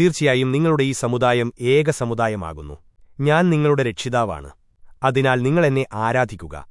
തീർച്ചയായും നിങ്ങളുടെ ഈ സമുദായം ഏക സമുദായമാകുന്നു. ഞാൻ നിങ്ങളുടെ രക്ഷിതാവാണ്. അതിനാൽ നിങ്ങളെന്നെ ആരാധിക്കുക.